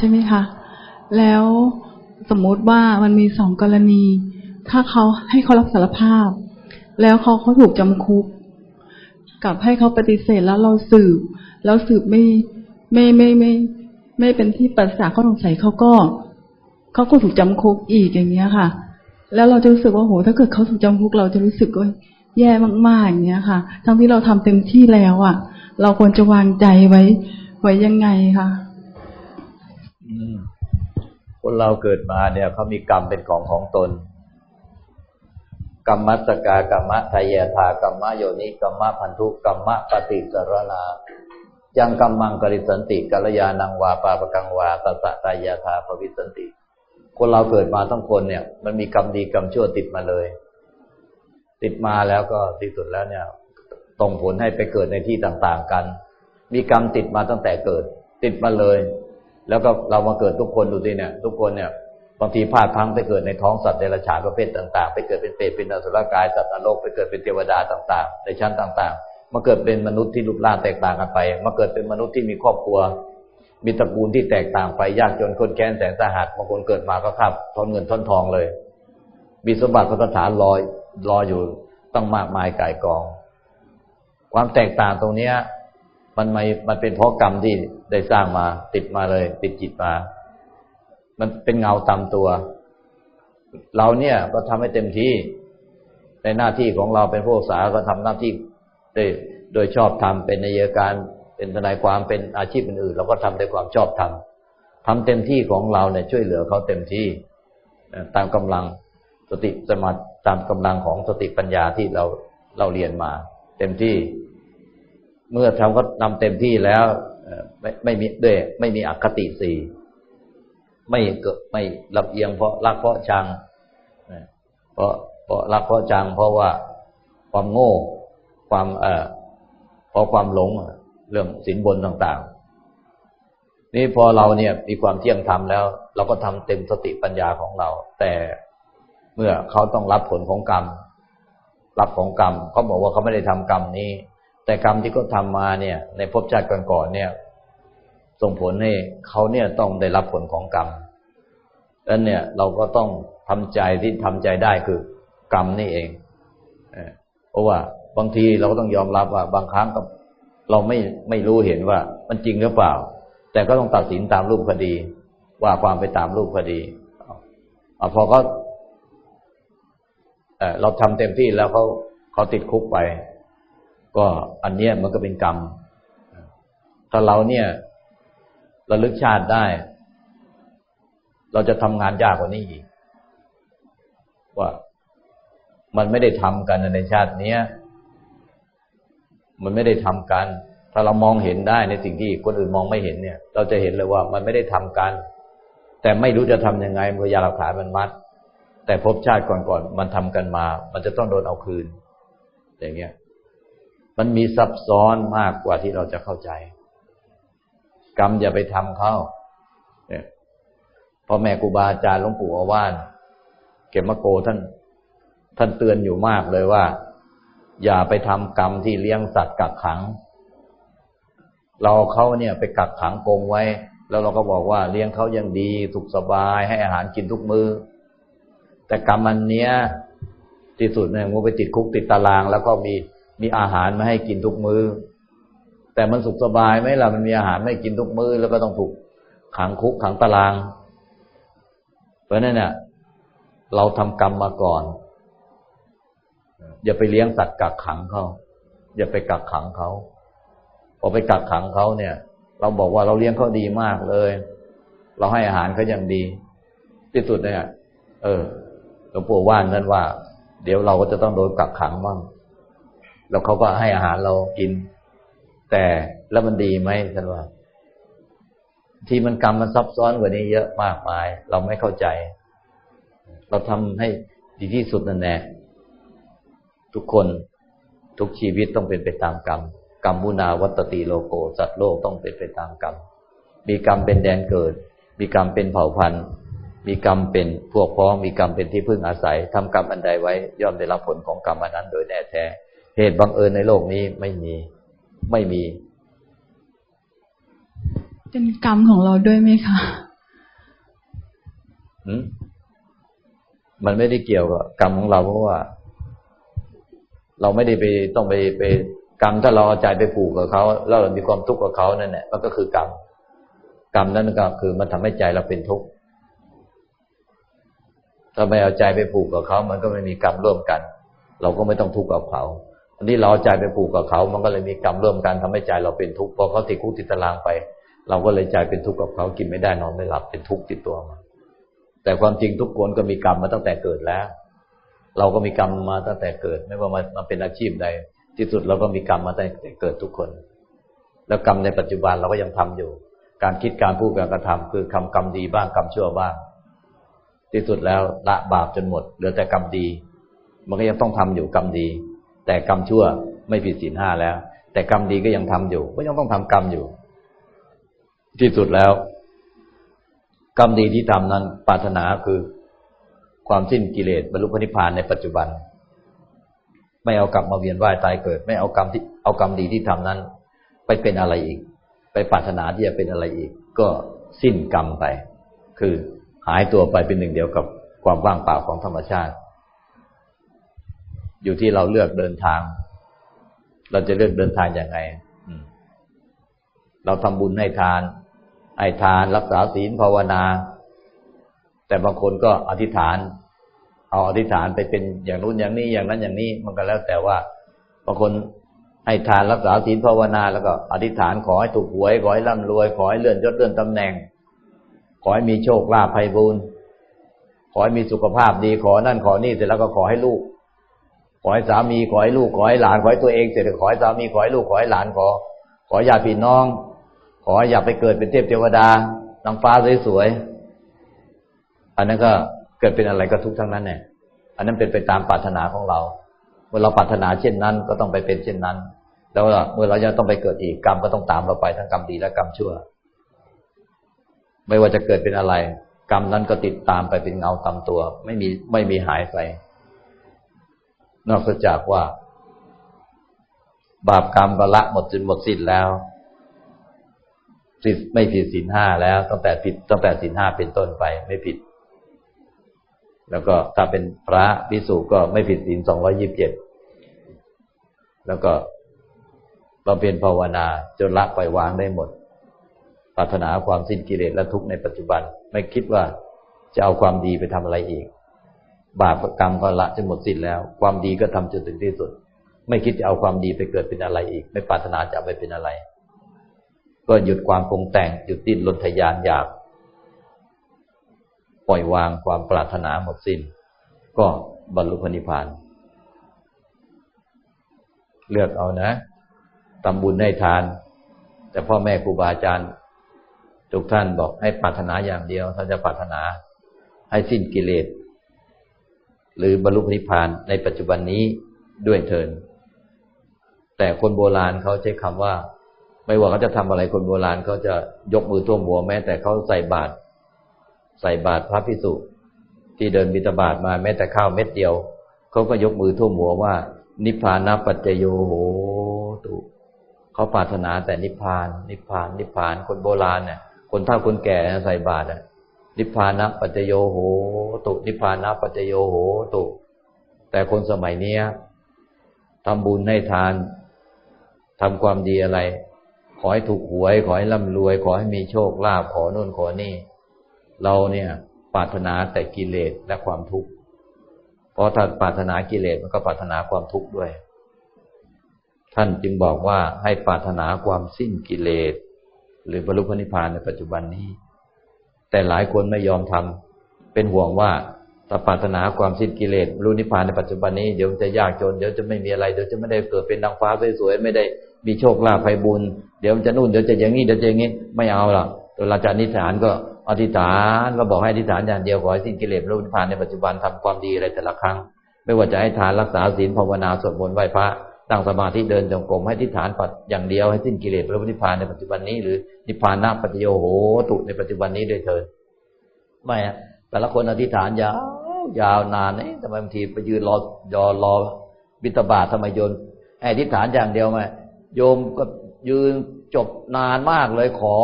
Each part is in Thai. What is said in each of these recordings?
ใช่ไหมคะ แล้วสมมติว่ามันมีสองกรณี ถ้าเขาให้เขารับสารภาพ แล้วเขาเขาถูกจำคุก กับให้เขาปฏิเสธแล้วเราสืบ แล้วสืบไม่ไม่ไม่ไม่ไม่เป็นที่ปัสสาเขาสงสัยเขาก็เขาก็ถูกจำคุกอีกอย่างเงี้ยค่ะ แล้วเราจะรู้สึกว่าโห ถ้าเกิดเขาถูกจำคุกเราจะรู้สึกว่าแย่มากๆอย่างเงี้ยค่ะ ทั้งที่เราทำเต็มที่แล้วอะ เราควรจะวางใจไว้ ไว้ยังไงคะ คนเราเกิดมาเนี่ยเขามีกรรมเป็นของของตน กรรมัสกากรรมะทายาธากรรมะโยนิกรรมะพันธุกรรมะปฏิสรณายังกรรมังกริสันติกัลยาณังวาปาปกังวาตสะตายาธาภวิสันติ คนเราเกิดมาทั้งคนเนี่ย มันมีกรรมดีกรรมชั่วติดมาเลย ติดมาแล้วก็ที่สุดแล้วเนี่ยตรงผลให้ไปเกิดในที่ต่างๆกัน มีกรรมติดมาตั้งแต่เกิด ติดมาเลย แล้วก็เรามาเกิดทุกคนดูสิเนี่ยทุกคนเนี่ยบางทีพลาดพังไปเกิดในท้องสัตว์เดรัจฉาประเภทต่าง ๆ ไปเกิดเป็นเปรตเป็นอสุรกายสัตว์นรกไปเกิดเป็นเทวดาต่าง ๆ ในชั้นต่างๆ มาเกิดเป็นมนุษย์ที่รูปร่างแตกต่างกันไป มาเกิดเป็นมนุษย์ที่มีครอบครัว มีตระกูลที่แตกต่างไปยากจนคนแค้นแสนสาหัสบางคนเกิดมาก็ขับทอนเงินทอนทองเลย มีสมบัติพระสถานลอยรออยู่ต้องมากมายกายกอง ความแตกต่างตรงเนี้ย มันไม่มันเป็นเพราะกรรมที่ได้สร้างมา ติดมาเลย ติดจิตมา มันเป็นเงาตามตัว เราเนี่ยก็ทำให้เต็มที่ในหน้าที่ของเราเป็นผู้สาก็ทำหน้าที่โดยโดยชอบทำเป็นนายการเป็นทนายความเป็นอาชีพอื่นๆเราก็ทำด้วยความชอบทำทำเต็มที่ของเราเนี่ยช่วยเหลือเขาเต็มที่ตามกำลังสติสมาตามกำลังของสติปัญญาที่เราเราเรียนมา เต็มที่ เมื่อทำก็นำเต็มที่แล้วไม่ไม่มีด้วยไม่มีอคติสี่ไม่เกิดไม่ลับเอียงเพราะรักเพราะชังเพราะเพราะรักเพราะชัง เพราะว่าความโง่ความเอ่อเพราะความหลงเรื่องสินบนต่าง ๆ นี่พอเราเนี่ยมีความเที่ยงธรรมแล้ว เราก็ทำเต็มสติปัญญาของเรา แต่เมื่อเขาต้องรับผลของกรรมรับของกรรมเขาบอกว่าเขาไม่ได้ทำกรรมนี้ แต่กรรมที่เขาทามาเนี่ย ในภพชาติก่อนๆเนี่ย ส่งผลให้เขาเนี่ยต้องได้รับผลของกรรมดังนั้นเนี่ยเราก็ต้องทำใจที่ทำใจได้คือกรรมนี่เองเพราะว่าบางทีเราก็ต้องยอมรับว่า บางครั้งก็เราไม่ไม่รู้เห็นว่า มันจริงหรือเปล่า แต่ก็ต้องตัดสินตามรูปคดี ว่าความไปตามรูปคดีอพอเขาเราทำเต็มที่แล้วเขาเขาติดคุกไป ก็อันเนี้ยมันก็เป็นกรรม ถ้าเราเนี่ยระลึกชาติได้ เราจะทำงานยากกว่านี้อีก ว่ามันไม่ได้ทำกันในชาติเนี้ยมันไม่ได้ทำกัน ถ้าเรามองเห็นได้ในสิ่งที่คนอื่นมองไม่เห็นเนี่ย เราจะเห็นเลยว่ามันไม่ได้ทำกัน แต่ไม่รู้จะทำยังไงเมื่อยาหลักฐานมันมัด แต่พบชาติก่อนๆมันทำกันมา มันจะต้องโดนเอาคืน อย่างเงี้ย มันมีซับซ้อนมากกว่าที่เราจะเข้าใจ กรรมอย่าไปทำเขาเนี่ยพ่อแม่ครูบาอาจารย์หลวงปู่อาวาน เก็บมะโกท่าน ท่านเตือนอยู่มากเลยว่า อย่าไปทำกรรมที่เลี้ยงสัตว์กักขัง เราเขาเนี่ยไปกักขังกงไว้ แล้วเราก็บอกว่าเลี้ยงเขายังดีสุขสบายให้อาหารกินทุกมือแต่กรรมอันเนี้ยที่สุดเนี่ยมันไปติดคุกติดตาราง แล้วก็มี มีอาหารมาให้กินทุกมือแต่มันสุขสบายไหมล่ะมันมีอาหารไม่กินทุกมื้อ แล้วก็ต้องถูกขังคุกขังตาราง เพราะนั้นเนี่ยเราทำกรรมมาก่อน อย่าไปเลี้ยงสัตว์กักขังเขาอย่าไปกักขังเขาพอไปกักขังเขาเนี่ย เราบอกว่าเราเลี้ยงเขาดีมากเลย เราให้อาหารเขาอย่างดี ที่สุดเนี่ย เออหลวงปู่ว่านนั่นว่า เดี๋ยวเราก็จะต้องโดนกักขังบ้าง แล้วเขาก็ให้อาหารเรากิน แต่แล้วมันดีไหมท่านว่า ที่มันกรรมมันซับซ้อนกว่านี้เยอะมากมาย เราไม่เข้าใจ เราทำให้ดีที่สุดนั่นแหละทุกคนทุกชีวิตต้องเป็นไปตามกรรมกรรมมุนาวัตติโลโกสัตว์โลกต้องเป็นไปตามกรรมมีกรรมเป็นแดนเกิด มีกรรมเป็นเผ่าพันธุ์ มีกรรมเป็นพวกพ้อง มีกรรมเป็นที่พึ่งอาศัยทำกรรมอันใดไว้ ย่อมได้รับผลของกรรมอันนั้นโดยแน่แท้ เหตุบังเอิญในโลกนี้ไม่มี ไม่มี เป็นกรรมของเราด้วยไหมคะมันไม่ได้เกี่ยวกับกรรมของเราเพราะว่า เราไม่ได้ไปต้องไปไปกรรมถ้าเราเอาใจไปผูกกับเขาแล้วเรามีความทุกข์กับเขานั่นแหละมันก็คือกรรมกรรมนั่นก็คือมันทำให้ใจเราเป็นทุกข์ถ้าไม่เอาใจไปผูกกับเขา มันก็ไม่มีกรรมร่วมกัน เราก็ไม่ต้องทุกข์กับเขา อันนี้เราใจไปผูกกับเขา มันก็เลยมีกรรมร่วมกันทำให้ใจเราเป็นทุกข์พอเขาติดคุกติดตารางไป เราก็เลยใจเป็นทุกข์กับเขากินไม่ได้นอนไม่หลับเป็นทุกข์ติดตัวมาแต่ความจริงทุกคนก็มีกรรมมาตั้งแต่เกิดแล้ว เราก็มีกรรมมาตั้งแต่เกิด ไม่ว่ามาเป็นอาชีพใด ที่สุดเราก็มีกรรมมาตั้งแต่เกิดทุกคน แล้วกรรมในปัจจุบันเราก็ยังทำอยู่ การคิดการพูดการกระทำคือคำกรรมดีบ้างกรรมชั่วบ้าง ที่สุดแล้วละบาปจนหมดเหลือแต่กรรมดี มันก็ยังต้องทำอยู่กรรมดี แต่กรรมชั่วไม่ผิดศีลห้าแล้ว แต่กรรมดีก็ยังทำอยู่ ก็ยังต้องทำกรรมอยู่ ที่สุดแล้ว กรรมดีที่ทำนั้นปรารถนาคือความสิ้นกิเลสบรรลุพระนิพพานในปัจจุบัน ไม่เอากลับมาเวียนว่ายตายเกิด ไม่เอากรรมที่เอากรรมดีที่ทำนั้น ไปเป็นอะไรอีก ไปปรารถนาที่จะเป็นอะไรอีก ก็สิ้นกรรมไป คือหายตัวไปเป็นหนึ่งเดียวกับความว่างเปล่าของธรรมชาติ อยู่ที่เราเลือกเดินทาง เราจะเลือกเดินทางอย่างไงเราทำบุญให้ทาน ให้ทานรักษาศีลภาวนา แต่บางคนก็อธิษฐาน เอาอธิษฐานไปเป็นอย่างนู้นอย่างนี้อย่างนั้นอย่างนี้มันก็แล้วแต่ว่าบางคนให้ทานรักษาศีลภาวนาแล้วก็อธิษฐานขอให้ถูกหวย ขอให้ร่ำรวย ขอให้เลื่อนยศเลื่อนตำแหน่ง ขอให้มีโชคลาภไพบูรณ์ขอให้มีสุขภาพดี ขอนั่นขอนี่เสร็จแล้วก็ขอให้ลูก ขอให้สามีขอให้ลูกขอให้หลานขอให้ตัวเองเสร็จขอให้สามีขอให้ลูกขอให้หลานขอ ขอญาติพี่น้อง ขออย่าไปเกิดเป็นเทพเทวดานางฟ้าสวยๆอันนั้นก็เกิดเป็นอะไรก็ทุกทั้งนั้นเนี่ยอันนั้นเป็นไปตามปรารถนาของเรา เมื่อเราปรารถนาเช่นนั้น ก็ต้องไปเป็นเช่นนั้น แล้วเมื่อเราจะต้องไปเกิดอีกกรรมก็ต้องตามเราไปทั้งกรรมดีและกรรมชั่ว ไม่ว่าจะเกิดเป็นอะไร กรรมนั้นก็ติดตามไปเป็นเงาตามตัว ไม่มีไม่มีหายไป นอกจากว่า บาปกรรมก็ละหมดจนหมดสิ้นแล้วผิดไม่ผิดศีลห้าแล้วตั้งแต่ผิดตั้งแต่ศีลห้าเป็นต้นไป ไม่ผิด แล้วก็ถ้าเป็นพระพิสุก็ไม่ผิดศีลสองร้อยิบเจ็ดแล้วก็บำเพ็ญภาวนาจนละปล่อยวางได้หมดปรารถนาความสิ้นกิเลสและทุกข์ในปัจจุบัน ไม่คิดว่าจะเอาความดีไปทำอะไรอีก บาปกรรมก็ละจนหมดสิ้นแล้ว ความดีก็ทำจนถึงที่สุด ไม่คิดจะเอาความดีไปเกิดเป็นอะไรอีก ไม่ปรารถนาจะไปเป็นอะไร ก็หยุดความปรุงแต่งหยุดดิ้นรนทยานอยาก ปล่อยวางความปรารถนาหมดสิน้น ก็บรรลุพนิพพาน เลือกเอานะทำบุญให้ทาน แต่พ่อแม่ครูบาอาจารย์ทุกท่านบอกให้ปรารถนาอย่างเดียวท่านจะปรารถนาให้สิ้นกิเลส หรือบรรลุนิพพานในปัจจุบันนี้ด้วยเทิน แต่คนโบราณเขาใช้คำว่า ไม่ว่าเขาจะทำอะไรคนโบราณเขาจะยกมือท่วมหัวแม้ แต่เขาใส่บาตรใส่บาตรพระพิสุที่เดินบิณฑบาตมาแม้แต่ข้าวเม็ดเดียวเขาก็ยกมือท่วมหัวว่า นิพพานะปัจจโยโหตุเขาปรารถนาแต่นิพพาน นิพพาน นิพพานคนโบราณเนี่ยคนเฒ่าคนแก่ใส่บาตร นิพพานะปัจโยโหตุนิพพานะปัจจโยโหตุ แต่คนสมัยเนี้ยทำบุญให้ทานทำความดีอะไร ขอให้ถูกหวย ขอให้ร่ำรวย ขอให้มีโชคลาภขอโน่นขอนี่ เราเนี่ยปรารถนาแต่กิเลสและความทุกข์เพราะถ้าปรารถนากิเลสมันก็ปรารถนาความทุกข์ด้วย ท่านจึงบอกว่าให้ปรารถนาความสิ้นกิเลส หรือบรรลุพระนิพพานในปัจจุบันนี้ แต่หลายคนไม่ยอมทำเป็นห่วงว่าถ้าปรารถนาความสิ้นกิเลสรู้นิพพานในปัจจุบันนี้เดี๋ยวจะยากจนเดี๋ยวจะไม่มีอะไรเดี๋ยวจะไม่ได้เกิดเป็นนางฟ้าสวยๆไม่ได้มีโชคลาภไพบุญเดี๋ยวจะนู่นเดี๋ยวจะอย่างนี้เดี๋ยวจะอย่างนี้ไม่เอาหรอกเวลาจะอธิษฐานก็อธิษฐานก็บอกให้อธิษฐานอย่างเดียวขอให้สิ้นกิเลสรู้นิพพานในปัจจุบันทำความดีอะไรแต่ละครั้ง ไม่ว่าจะให้ทานรักษาศีลภาวนาสวดมนต์ไหว้พระ ตั้งสมาธิเดินจงกรมให้อธิษฐานปัดอย่างเดียวให้สิ้นกิเลสพรู้นิพพานในปัจจุบันนี้หรือนิพพานนาปัจโยโหตุในปัจจุบันนี้ด้วยเถิดไม่อะแต่ละคนอธิษฐานยาวยาวนานนี่ทำไมบางทีไปยืนรอยอรอบิตบาททำไมโยนอธิษฐานอย่างเดียวไหมโยมก็ยืนจบนานมากเลย ขอ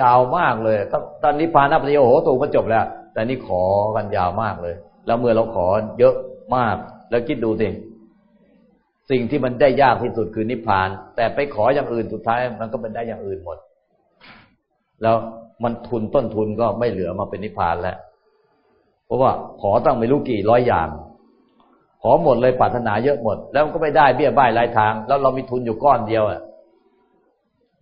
ยาวมากเลยตอนนี้พานับโยโหตูมันจบแล้ว แต่นี่ขอกันยาวมากเลย แล้วเมื่อเราขอเยอะมากแล้วคิดดูสิ สิ่งที่มันได้ยากที่สุดคือนิพพาน แต่ไปขออย่างอื่นสุดท้าย มันก็เป็นได้อย่างอื่นหมด แล้วมันทุนต้นทุนก็ไม่เหลือมาเป็นนิพพานแล้ว เพราะว่าขอตั้งไม่รู้กี่ร้อยอย่าง ขอหมดเลยปรารถนาเยอะหมด แล้วก็ไม่ได้เบี้ยบ้ายรายทาง แล้วเรามีทุนอยู่ก้อนเดียวอะ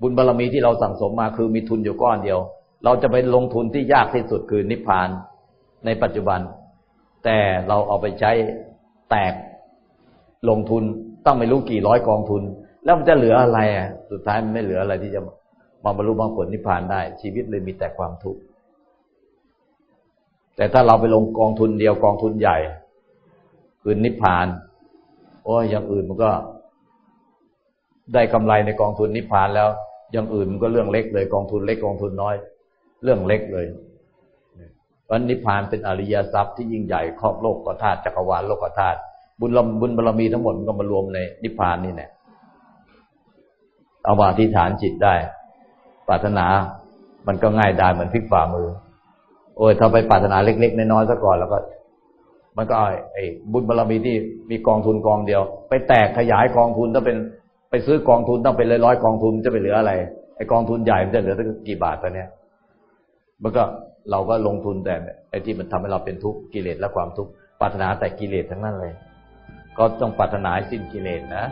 บุญบารรมีที่เราสั่งสมมาคือมีทุนอยู่ก้อนเดียว เราจะไปลงทุนที่ยากที่สุดคือนิพพานในปัจจุบัน แต่เราเอาไปใช้แตกลงทุน ต้องไม่รู้กี่ร้อยกองทุน แล้วมันจะเหลืออะไรอะ สุดท้ายมันไม่เหลืออะไรที่จะมาบรรลุมรรคผลนิพพานได้ ชีวิตเลยมีแต่ความทุกข์แต่ถ้าเราไปลงกองทุนเดียวกองทุนใหญ่ คือนิพพาน โอ้ยอย่างอื่นมันก็ ได้กำไรในกองทุนนิพพานแล้ว อย่างอื่นมันก็เรื่องเล็กเลย กองทุนเล็กกองทุนน้อย เรื่องเล็กเลยวันนิพพานเป็นอริยทรัพย์ที่ยิ่งใหญ่ครอบโลกกธาตุจักรวาลโลกธาตุ บุญบุญบารมีทั้งหมดมันก็มารวมในนิพพานนี่แหละเอามาที่ฐานจิตได้ ปรารถนา มันก็ง่ายได้เหมือนพลิกฝ่ามือ โอ้ยถ้าไปปรารถนาเล็กๆน้อยๆซะก่อนแล้วก็ มันก็ไอ้บุญบารมีที่มีกองทุนกองเดียว ไปแตกขยายกองทุนถ้าเป็นไปซื้อกองทุนต้องเป็นร้อยๆกองทุนจะไปเหลืออะไรไอ้กองทุนใหญ่มันจะเหลือตั้งกี่บาทตอนเนี้ยมันก็เราก็ลงทุนแต่ไอ้ที่มันทำให้เราเป็นทุกข์กิเลสและความทุกข์ปรารถนาแต่กิเลสทั้งนั้นเลย ก็ต้องปรารถนาสิ้นกิเลสนะ